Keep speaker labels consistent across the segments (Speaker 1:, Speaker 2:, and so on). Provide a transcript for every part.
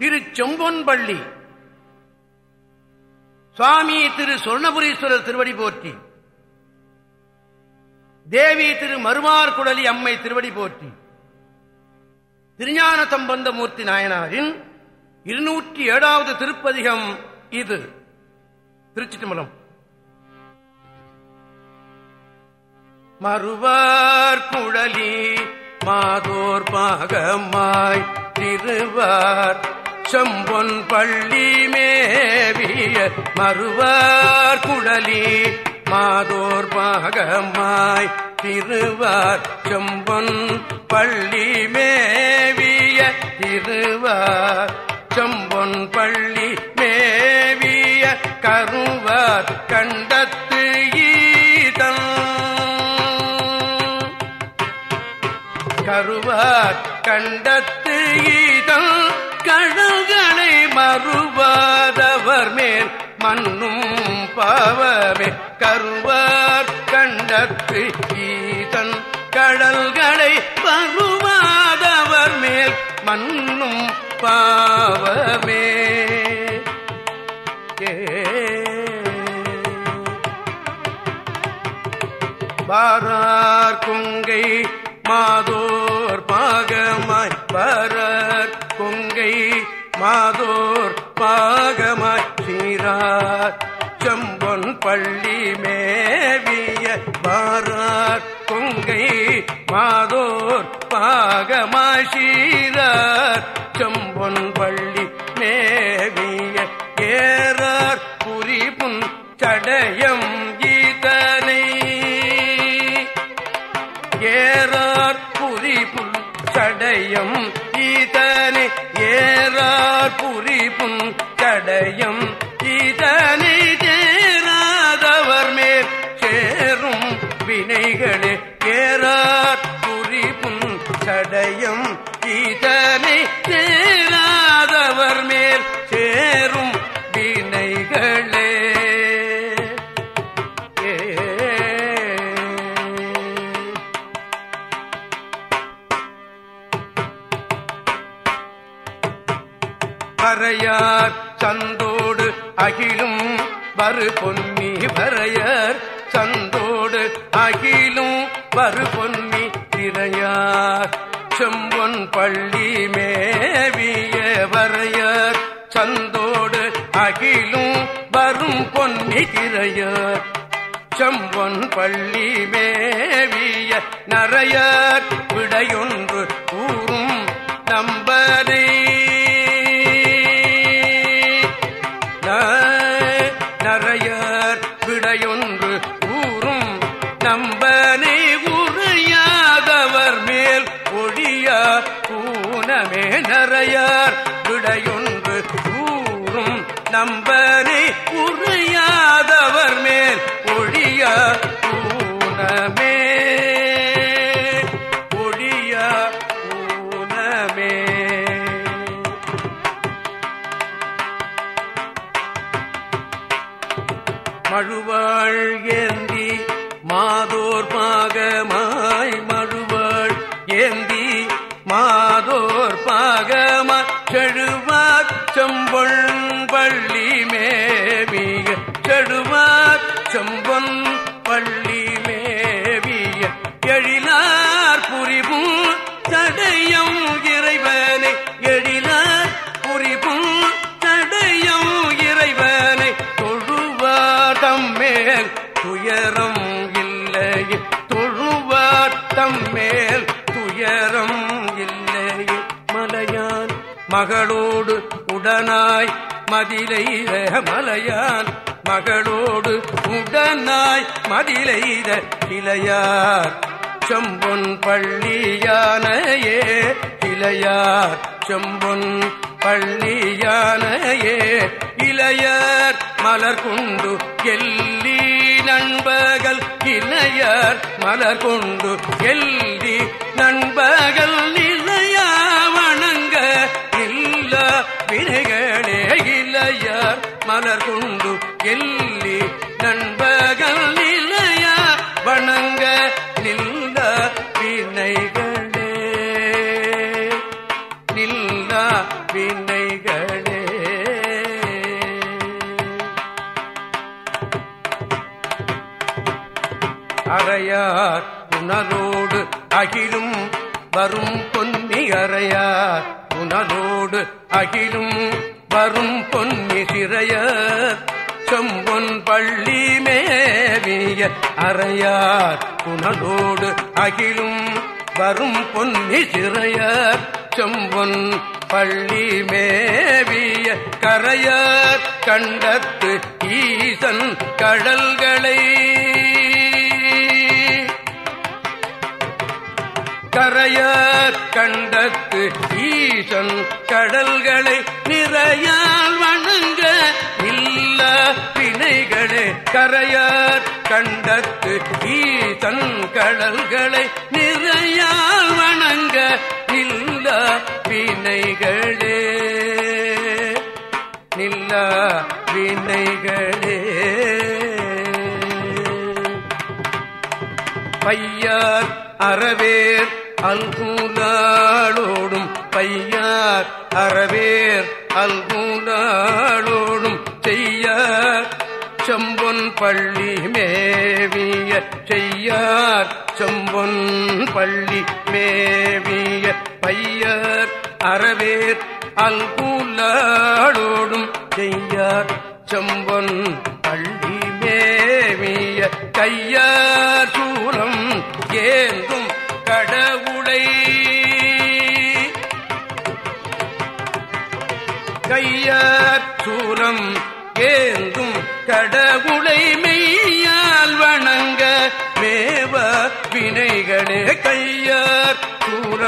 Speaker 1: திரு செம்பொன்பள்ளி சுவாமி திரு சொர்ணபுரீஸ்வரர் திருவடி போற்றி. தேவி திரு மருமார் குடலி அம்மை திருவடி போற்றி. திருஞான சம்பந்தமூர்த்தி நாயனாரின் இருநூற்றி ஏழாவது திருப்பதிகம் இது. திருச்சிட்டுமலம் மறுவார் குழலி மாதோர் பாகமாய் திருவார் செம்பொன் பள்ளி மேவிய மறுவார் குழலி. மாதோர் பாகமாய் திருவார் செம்பொன் பள்ளி மேவிய திருவார் செம்பொன் பள்ளி மேவிய கருவார் கண்டத்து ஈதம் கருவார் கண்டத்து மேல் மண்ணும் பாவமே. கருவார் கண்டத்து ஈதன் கடல்களை பருவாதவர் மேல் மண்ணும் பாவமே. பாரார் கொங்கை மாதோர் பாகமாய் பாரார் கொங்கை மாதோர் பாகம் சீரார் செம்பொன் பள்ளி மேவிய பாரார். கொங்கை மாதோர் பாகமாசீரார் செம்பொன் அகிலும் வரு பொன்னி திரையார். செம்பொன் பள்ளி மேவிய வரையர் சந்தோடு அகிலும் வரும் பொன்னி திரையர். செம்பொன் பள்ளி மேவிய நரையர். விடையொன்று மாதோர் பாகம செழுவார் செம்பொன் பள்ளி மேவிய. செழுவார் செம்பொன் பள்ளி மேவிய. எழிலார் புரிவும் தடையம் இறைவனை. எழிலார் புரிவும் தடையம் இறைவனை. தொழுவாதம் மேல் துயரம் இல்லை தொழுவார் மேல் துயரம் மகளோடு உடனாய் மதிலைத மலையான். மகளோடு உடனாய் மதிலைத இளையார் செம்பொன் பள்ளியானையே இளையார் செம்பொன் பள்ளியானையே இளையர் மலர் கொண்டு எல்லி நண்பகல் இளையர் மலர் கொண்டு எல்லி நண்பகல் நீ வினைகளே இளையார் மலர் கொண்டு எல்லி நண்பகல் நிலையா வணங்க நில்ல வினைகளே. நில்ல வினைகளே. அறையார் உணரோடு அகிலும் வரும் பொன்னி அறையார் புனலோடு அகிலும் வரும் பொன்னி சிறையர் செம்பொன் பள்ளி மேவிய அறையார் புனலோடு அகிலும் வரும் பொன்னி சிறையர் செம்பொன் பள்ளி மேவிய கரையார் கண்டத்து ஈசன் கடல்களை கரையார் கண்டத்து ஈசன் கடல்களை நிறையால் வணங்க இல்ல பிணைகளே கரையார் கண்டத்து ஈசன் கடல்களை நிறையால் வணங்க இல்ல பிணைகளே நில்ல வினைகளே. பையார் அறவேர் அல்கூலாளோடும் பையார் அறவேர் அல்கூலாளோடும் செய்ய செம்பொன் பள்ளி மேவிய செய்யார். செம்பொன் பள்ளி மேவிய பையர் அறவேர் அல்கூலாளோடும் செய்யார். செம்பொன் பள்ளி மேவிய கையார் சூலம் ஏந்தும்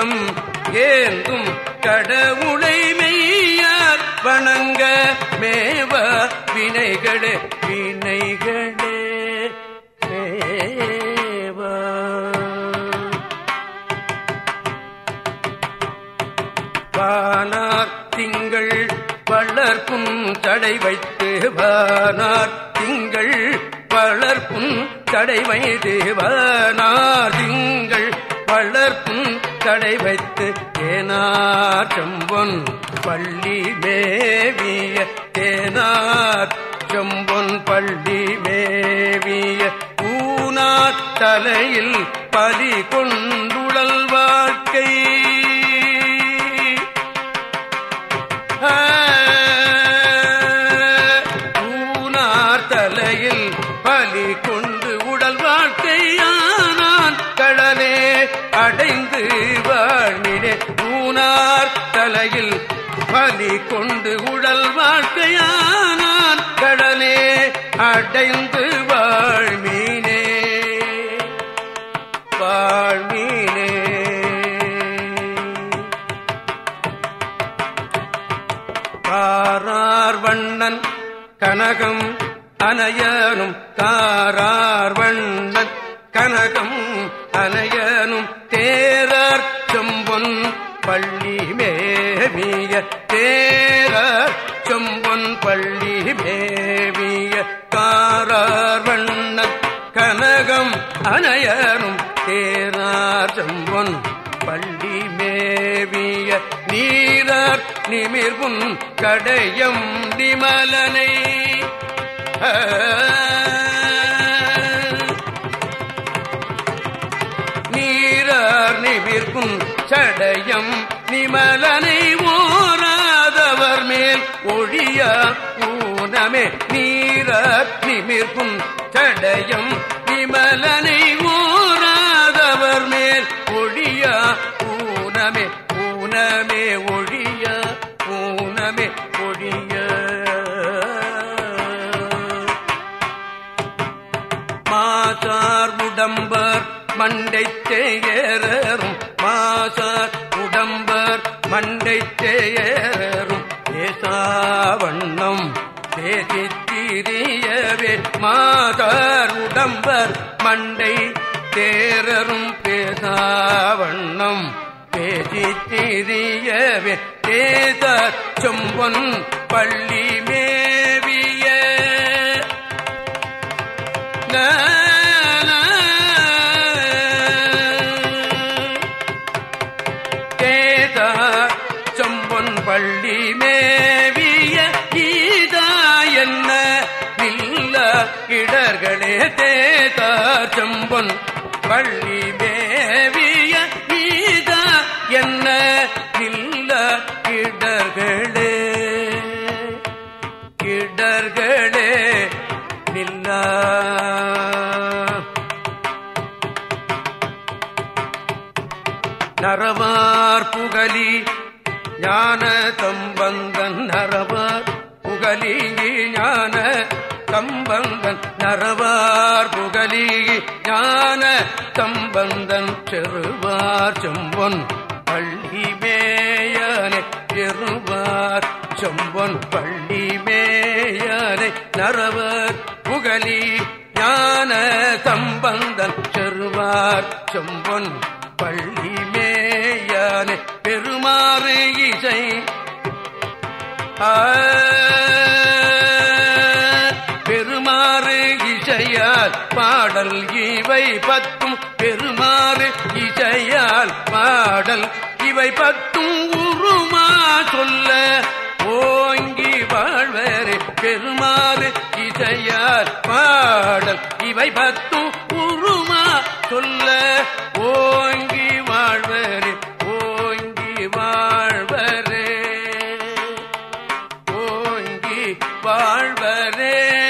Speaker 1: சூரம் ஏந்தும் கடவுளை மெய்யார் வணங்க மேவ வினைகளே வினைகளே மேவ. வானார் திங்கள் வளர்ப்பும் தடை வைத்து வானார் திங்கள் வளர்ப்பும் தடை வைத்து வானார் திங்கள் வளர்ப்பும் தடை வைத்து தேனார் செம்பொன் பள்ளி மேவிய தேனார் செம்பொன் பள்ளி மேவிய ஊனார் தலையில் பலி கொண்டுழல் வாழ்க்கை. ஊனார் தலையில் பலி கொண்டு அடைந்து வாழ்நிலே ஊனார் தலையில் பலி கொண்டு உடல் வாழ்க்கையானான். கடலே அடைந்து வாழ்மீனே வாழ்மீனே. காரார் வண்ணன் கனகம் அனையனும் காரார் வண்ணன் கனகம் மேவிய காரார் வண்ணன் கனகம் அனையனும் தேரார் செம்பொன் பள்ளி மேவிய நீரார் நிமிர்வும் கடையம் நிமலனை. நீரார் நிமிர்க்கும் சடையம் நிமலனை ஓராதவர் மேல் ஒழிய ஊ ஊனமே நீரார் நிமிர்க்கும் சடையம் நிமலனை ஓராதவர் மேல் ஒழிய ஊனமே ஊனமே ஒழிய ஊனமே ஒழிய. மாசார் உடம்பர் மண்டை தேயரும் மாசார் உடம்பர் மண்டை தேயரும் தேசாவண்ணம் தேசித்திரியவே மாசார் உடம்பர் மண்டை தேரரும் பேசாவண்ணம். பேசித்திரியவே தேச செம்பொன் பள்ளி இடர்களே தேதார் பள்ளி மேவிய ஈதா என்ன இல்ல கிடர்களே? கிடர்களே நில்லா. நரவார் புகலி ஞான தம்பந்தன் நரவார் புகலி ஞான கம்பந்தன் நரவார் புகலி ஞான கம்பந்தன் செருவார் செம்பொன் பள்ளி மேயனை பெறுவார் செம்பொன் பள்ளி மேயனை நரவர் புகலி ஞான கம்பந்தன் செருவார் செம்பொன் பத்தும் பெருமாறு இசையால் பாடல். இவை பத்தும் உருமா சொல்ல ஓங்கி வாழ்வரே பெருமாறு இசையால் பாடல். இவை பத்தும் உருமா சொல்ல ஓங்கி வாழ்வரே ஓங்கி வாழ்வரே ஓங்கி வாழ்வரே.